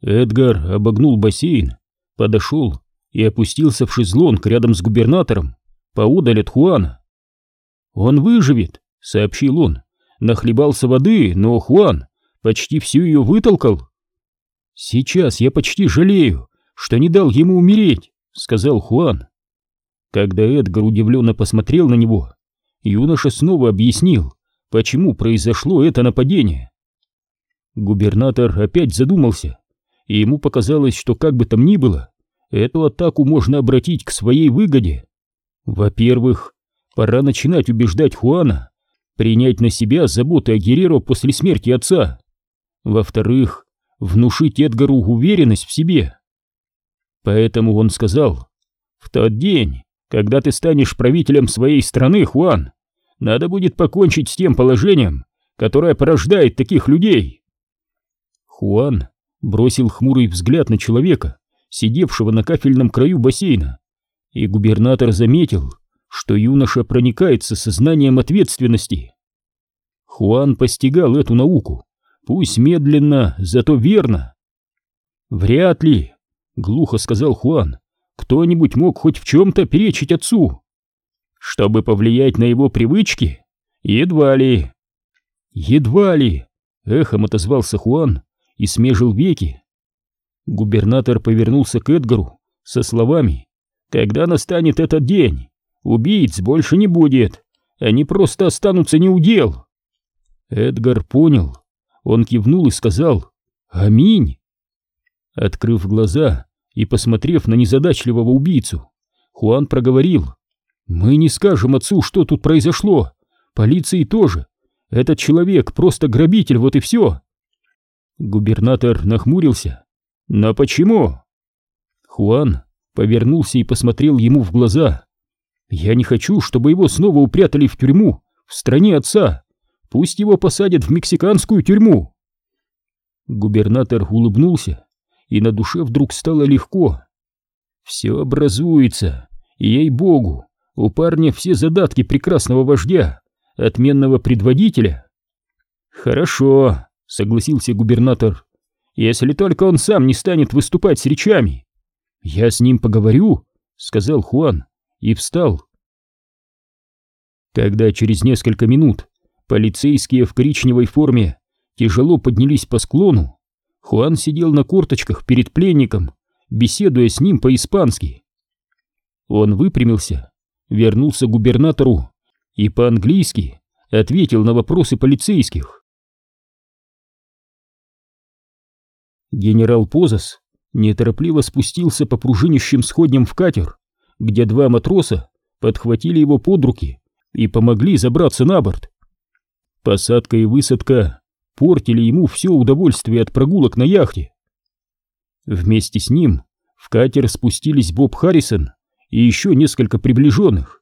Эдгар обогнул бассейн, подошел и опустился в шезлонг рядом с губернатором, поодаль от Хуана. «Он выживет», — сообщил он. «Нахлебался воды, но Хуан почти всю ее вытолкал». «Сейчас я почти жалею, что не дал ему умереть», — сказал Хуан. Когда Эдгар удивленно посмотрел на него, юноша снова объяснил, почему произошло это нападение. Губернатор опять задумался, и ему показалось, что как бы там ни было, эту атаку можно обратить к своей выгоде. Во-первых, пора начинать убеждать Хуана принять на себя заботы о Герреро после смерти отца. Во-вторых, внушить Эдгару уверенность в себе. Поэтому он сказал, «В тот день, когда ты станешь правителем своей страны, Хуан, надо будет покончить с тем положением, которое порождает таких людей». Хуан бросил хмурый взгляд на человека, сидевшего на кафельном краю бассейна, и губернатор заметил, что юноша проникается сознанием ответственности. Хуан постигал эту науку, пусть медленно, зато верно. «Вряд ли», — глухо сказал Хуан, — «кто-нибудь мог хоть в чем-то перечить отцу?» «Чтобы повлиять на его привычки? Едва ли». «Едва ли», — эхом отозвался Хуан и смежил веки. Губернатор повернулся к Эдгару со словами «Когда настанет этот день, убийц больше не будет, они просто останутся неудел». Эдгар понял, он кивнул и сказал «Аминь». Открыв глаза и посмотрев на незадачливого убийцу, Хуан проговорил «Мы не скажем отцу, что тут произошло, полиции тоже, этот человек просто грабитель, вот и все». Губернатор нахмурился. «Но почему?» Хуан повернулся и посмотрел ему в глаза. «Я не хочу, чтобы его снова упрятали в тюрьму, в стране отца. Пусть его посадят в мексиканскую тюрьму». Губернатор улыбнулся, и на душе вдруг стало легко. «Все образуется, и, ей-богу, у парня все задатки прекрасного вождя, отменного предводителя». «Хорошо», — согласился губернатор, — «если только он сам не станет выступать с речами». «Я с ним поговорю», — сказал Хуан и встал. Когда через несколько минут полицейские в коричневой форме тяжело поднялись по склону, Хуан сидел на корточках перед пленником, беседуя с ним по-испански. Он выпрямился, вернулся к губернатору и по-английски ответил на вопросы полицейских. Генерал Позас неторопливо спустился по пружинищим сходням в катер, где два матроса подхватили его под руки и помогли забраться на борт. Посадка и высадка портили ему все удовольствие от прогулок на яхте. Вместе с ним в катер спустились Боб Харрисон и еще несколько приближенных.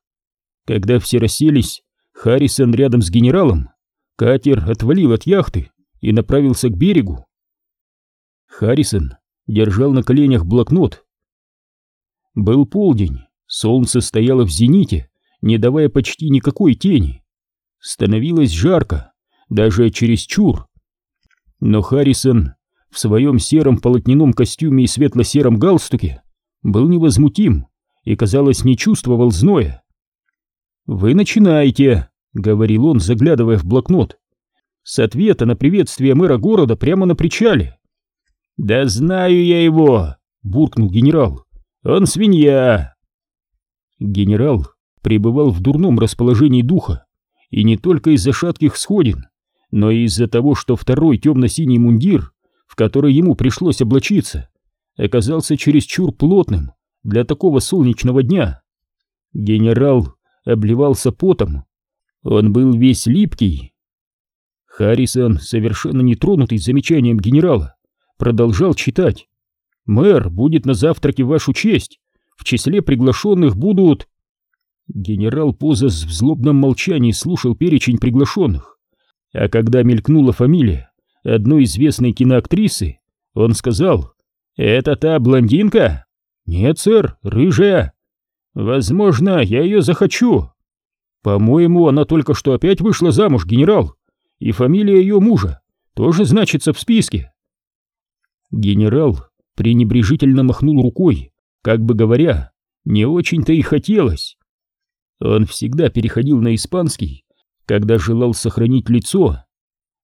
Когда все расселись, Харрисон рядом с генералом, катер отвалил от яхты и направился к берегу. Харрисон держал на коленях блокнот. Был полдень, солнце стояло в зените, не давая почти никакой тени. Становилось жарко, даже чересчур. Но Харрисон в своем сером полотняном костюме и светло-сером галстуке был невозмутим и, казалось, не чувствовал зноя. «Вы начинаете», — говорил он, заглядывая в блокнот, — «с ответа на приветствие мэра города прямо на причале. «Да знаю я его!» — буркнул генерал. «Он свинья!» Генерал пребывал в дурном расположении духа, и не только из-за шатких сходин, но и из-за того, что второй темно-синий мундир, в который ему пришлось облачиться, оказался чересчур плотным для такого солнечного дня. Генерал обливался потом, он был весь липкий. Харрисон, совершенно не тронутый замечанием генерала, продолжал читать. «Мэр будет на завтраке в вашу честь. В числе приглашенных будут...» Генерал Позас в злобном молчании слушал перечень приглашенных. А когда мелькнула фамилия одной известной киноактрисы, он сказал «Это та блондинка?» «Нет, сэр, рыжая». «Возможно, я ее захочу». «По-моему, она только что опять вышла замуж, генерал, и фамилия ее мужа тоже значится в списке». Генерал пренебрежительно махнул рукой, как бы говоря, не очень-то и хотелось. Он всегда переходил на испанский, когда желал сохранить лицо.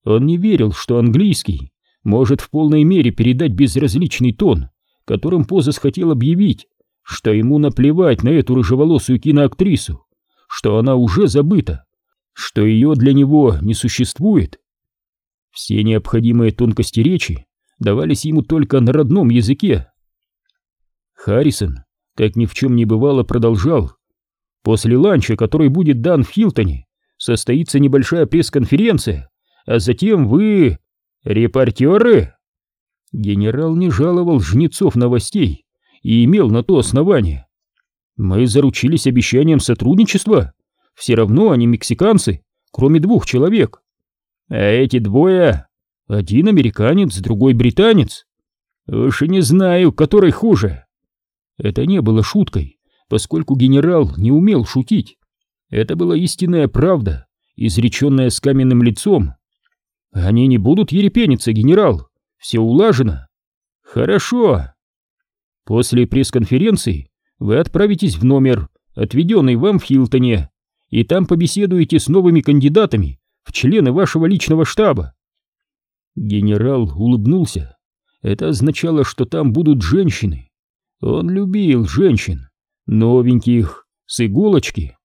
Он не верил, что английский может в полной мере передать безразличный тон, которым Позас хотел объявить, что ему наплевать на эту рыжеволосую киноактрису, что она уже забыта, что ее для него не существует. Все необходимые тонкости речи давались ему только на родном языке. Харрисон, как ни в чем не бывало, продолжал. После ланча, который будет дан в Хилтоне, состоится небольшая пресс-конференция, а затем вы... репортеры? Генерал не жаловал жнецов новостей и имел на то основание. Мы заручились обещанием сотрудничества. Все равно они мексиканцы, кроме двух человек. А эти двое... Один американец, другой британец. Уж и не знаю, который хуже. Это не было шуткой, поскольку генерал не умел шутить. Это была истинная правда, изреченная с каменным лицом. Они не будут ерепениться, генерал. Все улажено. Хорошо. После пресс-конференции вы отправитесь в номер, отведенный вам в Хилтоне, и там побеседуете с новыми кандидатами в члены вашего личного штаба. Генерал улыбнулся. Это означало, что там будут женщины. Он любил женщин, новеньких, с иголочки.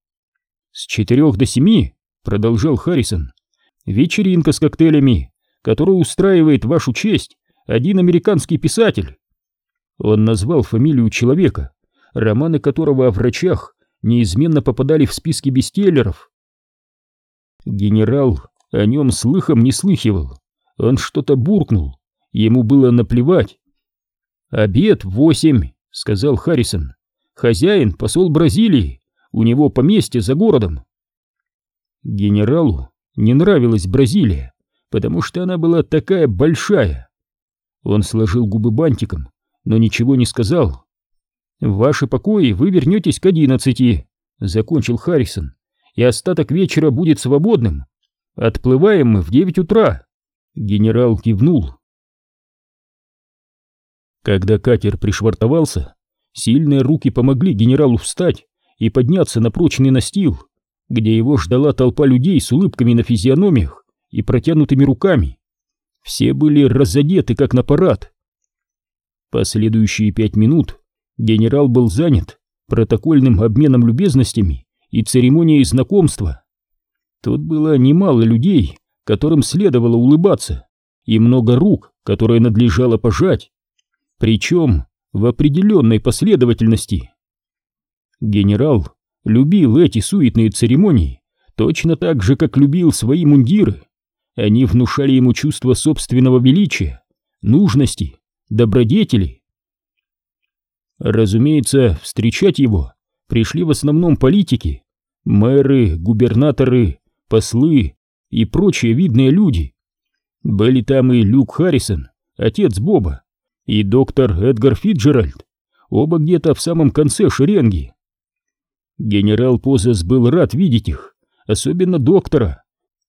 С четырех до семи, продолжал Харрисон, вечеринка с коктейлями, которую устраивает вашу честь один американский писатель. Он назвал фамилию человека, романы которого о врачах неизменно попадали в списки бестселлеров. Генерал о нем слыхом не слыхивал. Он что-то буркнул. Ему было наплевать. «Обед в восемь», — сказал Харрисон. «Хозяин — посол Бразилии. У него поместье за городом». Генералу не нравилась Бразилия, потому что она была такая большая. Он сложил губы бантиком, но ничего не сказал. «В ваши покои вы вернетесь к одиннадцати», — закончил Харрисон, «и остаток вечера будет свободным. Отплываем мы в девять утра». Генерал кивнул. Когда катер пришвартовался, сильные руки помогли генералу встать и подняться на прочный настил, где его ждала толпа людей с улыбками на физиономиях и протянутыми руками. Все были разодеты, как на парад. Последующие пять минут генерал был занят протокольным обменом любезностями и церемонией знакомства. Тут было немало людей, которым следовало улыбаться, и много рук, которые надлежало пожать, причем в определенной последовательности. Генерал любил эти суетные церемонии точно так же, как любил свои мундиры. Они внушали ему чувство собственного величия, нужности, добродетели. Разумеется, встречать его пришли в основном политики, мэры, губернаторы, послы и прочие видные люди. Были там и Люк Харрисон, отец Боба, и доктор Эдгар Фиджеральд, оба где-то в самом конце шеренги. Генерал Позес был рад видеть их, особенно доктора,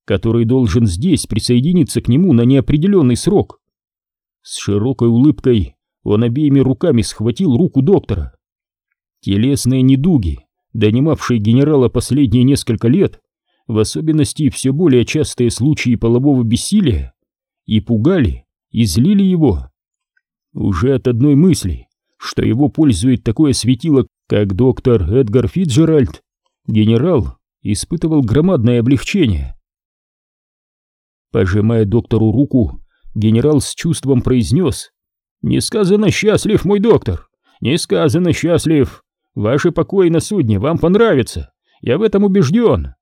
который должен здесь присоединиться к нему на неопределенный срок. С широкой улыбкой он обеими руками схватил руку доктора. Телесные недуги, донимавшие генерала последние несколько лет, в особенности все более частые случаи полового бессилия, и пугали, и злили его. Уже от одной мысли, что его пользует такое светило, как доктор Эдгар Фитджеральд, генерал испытывал громадное облегчение. Пожимая доктору руку, генерал с чувством произнес «Несказанно счастлив, мой доктор! Несказанно счастлив! Ваши покои на судне вам понравятся! Я в этом убежден!»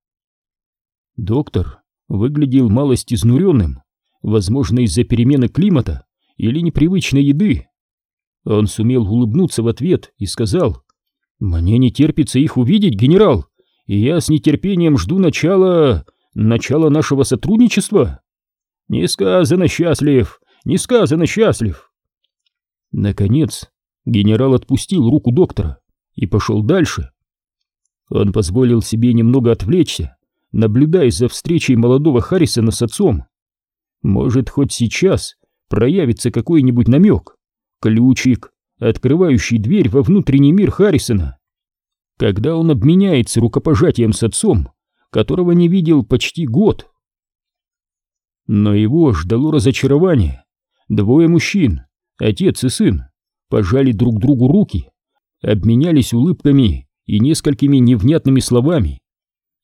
Доктор выглядел малость изнуренным, возможно, из-за перемены климата или непривычной еды. Он сумел улыбнуться в ответ и сказал, «Мне не терпится их увидеть, генерал, и я с нетерпением жду начала... начала нашего сотрудничества. Несказанно счастлив, несказанно счастлив». Наконец, генерал отпустил руку доктора и пошел дальше. Он позволил себе немного отвлечься наблюдая за встречей молодого Харрисона с отцом. Может, хоть сейчас проявится какой-нибудь намек, ключик, открывающий дверь во внутренний мир Харрисона. Когда он обменяется рукопожатием с отцом, которого не видел почти год. Но его ждало разочарование. Двое мужчин, отец и сын, пожали друг другу руки, обменялись улыбками и несколькими невнятными словами.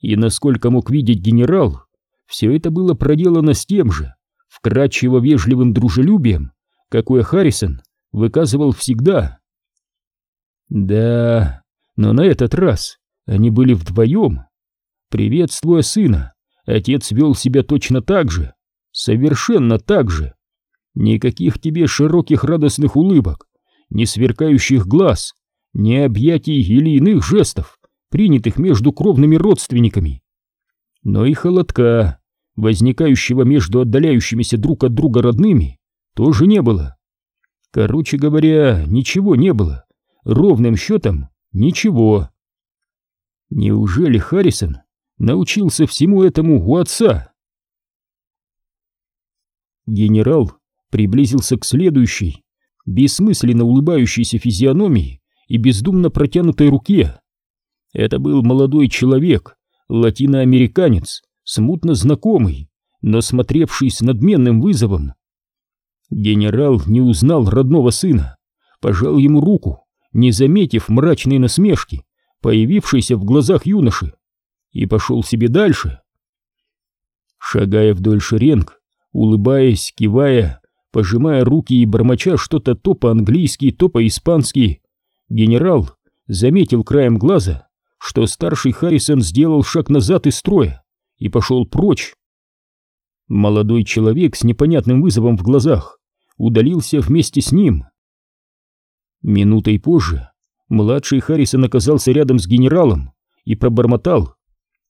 И насколько мог видеть генерал, все это было проделано с тем же, вкрадчиво вежливым дружелюбием, какое Харрисон выказывал всегда. Да, но на этот раз они были вдвоем. Приветствуя сына, отец вел себя точно так же, совершенно так же. Никаких тебе широких радостных улыбок, ни сверкающих глаз, ни объятий или иных жестов, принятых между кровными родственниками. Но и холодка, возникающего между отдаляющимися друг от друга родными, тоже не было. Короче говоря, ничего не было. Ровным счетом ничего. Неужели Харрисон научился всему этому у отца? Генерал приблизился к следующей, бессмысленно улыбающейся физиономии и бездумно протянутой руке. Это был молодой человек, латиноамериканец, смутно знакомый, но смотревший с надменным вызовом. Генерал не узнал родного сына, пожал ему руку, не заметив мрачной насмешки, появившейся в глазах юноши, и пошел себе дальше. Шагая вдоль шеренг, улыбаясь, кивая, пожимая руки и бормоча что-то то по-английски, то по-испански, генерал заметил краем глаза, что старший Харрисон сделал шаг назад из строя и пошел прочь. Молодой человек с непонятным вызовом в глазах удалился вместе с ним. Минутой позже младший Харрисон оказался рядом с генералом и пробормотал.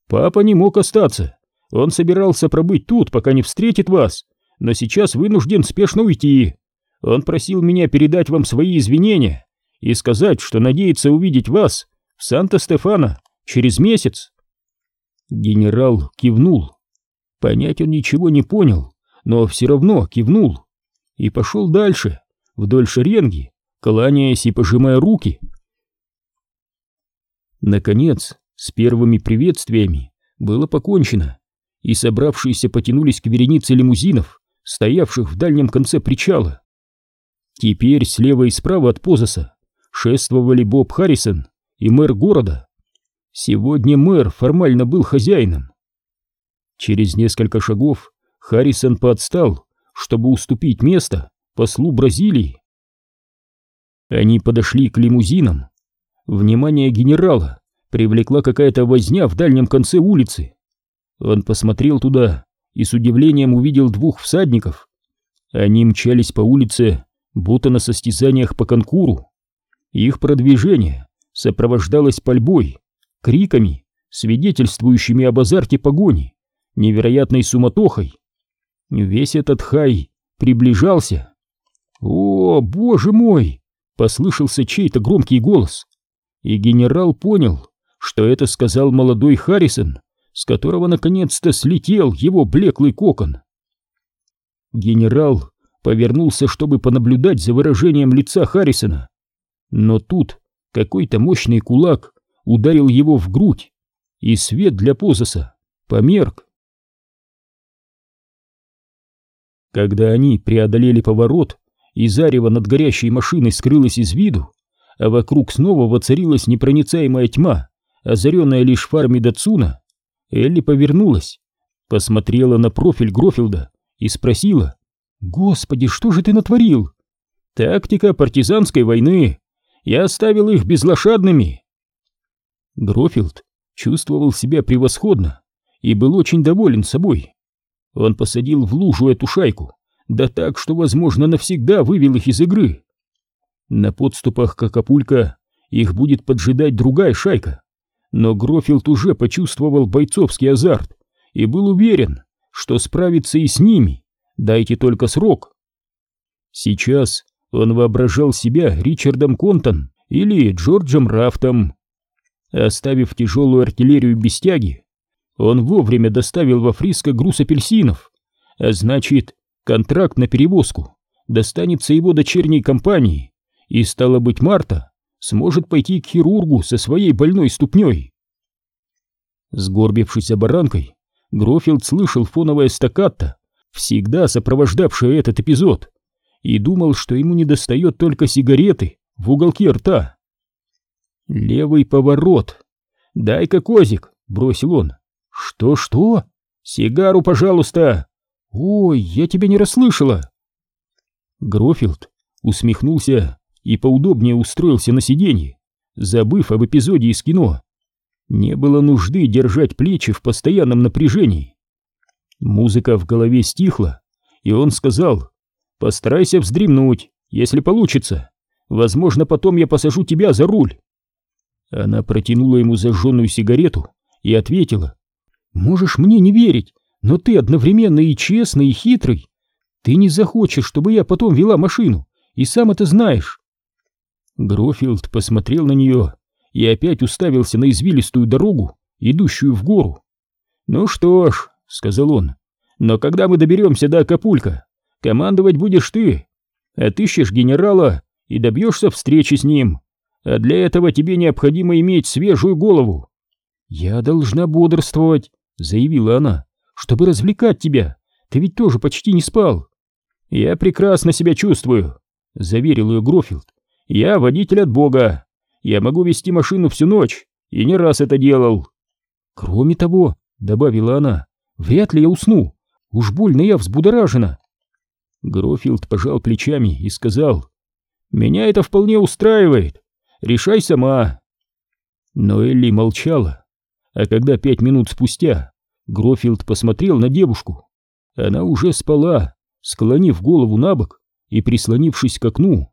«Папа не мог остаться. Он собирался пробыть тут, пока не встретит вас, но сейчас вынужден спешно уйти. Он просил меня передать вам свои извинения и сказать, что надеется увидеть вас в Санта-Стефано через месяц». Генерал кивнул. Понять он ничего не понял, но все равно кивнул и пошел дальше, вдоль шеренги, кланяясь и пожимая руки. Наконец, с первыми приветствиями было покончено, и собравшиеся потянулись к веренице лимузинов, стоявших в дальнем конце причала. Теперь слева и справа от Позаса шествовали Боб Харрисон и мэр города. Сегодня мэр формально был хозяином. Через несколько шагов Харрисон подстал чтобы уступить место послу Бразилии. Они подошли к лимузинам. Внимание генерала привлекла какая-то возня в дальнем конце улицы. Он посмотрел туда и с удивлением увидел двух всадников. Они мчались по улице, будто на состязаниях по конкуру. Их продвижение сопровождалось пальбой, криками, свидетельствующими об азарте погони, невероятной суматохой. Весь этот хай приближался. «О, боже мой!» — послышался чей-то громкий голос. И генерал понял, что это сказал молодой Харрисон, с которого наконец-то слетел его блеклый кокон. Генерал повернулся, чтобы понаблюдать за выражением лица Харрисона. Но тут какой-то мощный кулак ударил его в грудь, и свет для Позаса померк. Когда они преодолели поворот, и зарево над горящей машиной скрылось из виду, а вокруг снова воцарилась непроницаемая тьма, озаренная лишь фарами Датсуна, Элли повернулась, посмотрела на профиль Грофилда и спросила, «Господи, что же ты натворил?» «Тактика партизанской войны. Я оставил их безлошадными». Грофилд чувствовал себя превосходно и был очень доволен собой. Он посадил в лужу эту шайку, да так, что, возможно, навсегда вывел их из игры. На подступах к Акапулько их будет поджидать другая шайка, но Грофилд уже почувствовал бойцовский азарт и был уверен, что справится и с ними, дайте только срок. Сейчас он воображал себя Ричардом Контон или Джорджем Рафтом. Оставив тяжелую артиллерию без тяги, он вовремя доставил во Фриско груз апельсинов, а значит, контракт на перевозку достанется его дочерней компании, и, стало быть, Марта сможет пойти к хирургу со своей больной ступней. Сгорбившись оборанкой, Грофилд слышал фоновое стаккато, всегда сопровождавшее этот эпизод, и думал, что ему недостает только сигареты в уголке рта. Левый поворот. «Дай-ка козик!» — бросил он. «Что-что? Сигару, пожалуйста!» «Ой, я тебя не расслышала!» Грофилд усмехнулся и поудобнее устроился на сиденье, забыв об эпизоде из кино. Не было нужды держать плечи в постоянном напряжении. Музыка в голове стихла, и он сказал, «Постарайся вздремнуть, если получится. Возможно, потом я посажу тебя за руль». Она протянула ему зажженную сигарету и ответила, «Можешь мне не верить, но ты одновременно и честный, и хитрый. Ты не захочешь, чтобы я потом вела машину, и сам это знаешь. Грофилд посмотрел на нее и опять уставился на извилистую дорогу, идущую в гору. «Ну что ж», — сказал он, — «но когда мы доберемся до Акапулька, командовать будешь ты. Отыщешь генерала и добьешься встречи с ним. А для этого тебе необходимо иметь свежую голову». «Я должна бодрствовать», — заявила она, — «чтобы развлекать тебя. Ты ведь тоже почти не спал». «Я прекрасно себя чувствую», — заверил ее Грофилд. «Я водитель от Бога. Я могу вести машину всю ночь, и не раз это делал». «Кроме того», — добавила она, — «вряд ли я усну. Уж больно я взбудоражена». Грофилд пожал плечами и сказал, «Меня это вполне устраивает. Решай сама». Но Элли молчала, а когда пять минут спустя Грофилд посмотрел на девушку, она уже спала, склонив голову на бок и прислонившись к окну.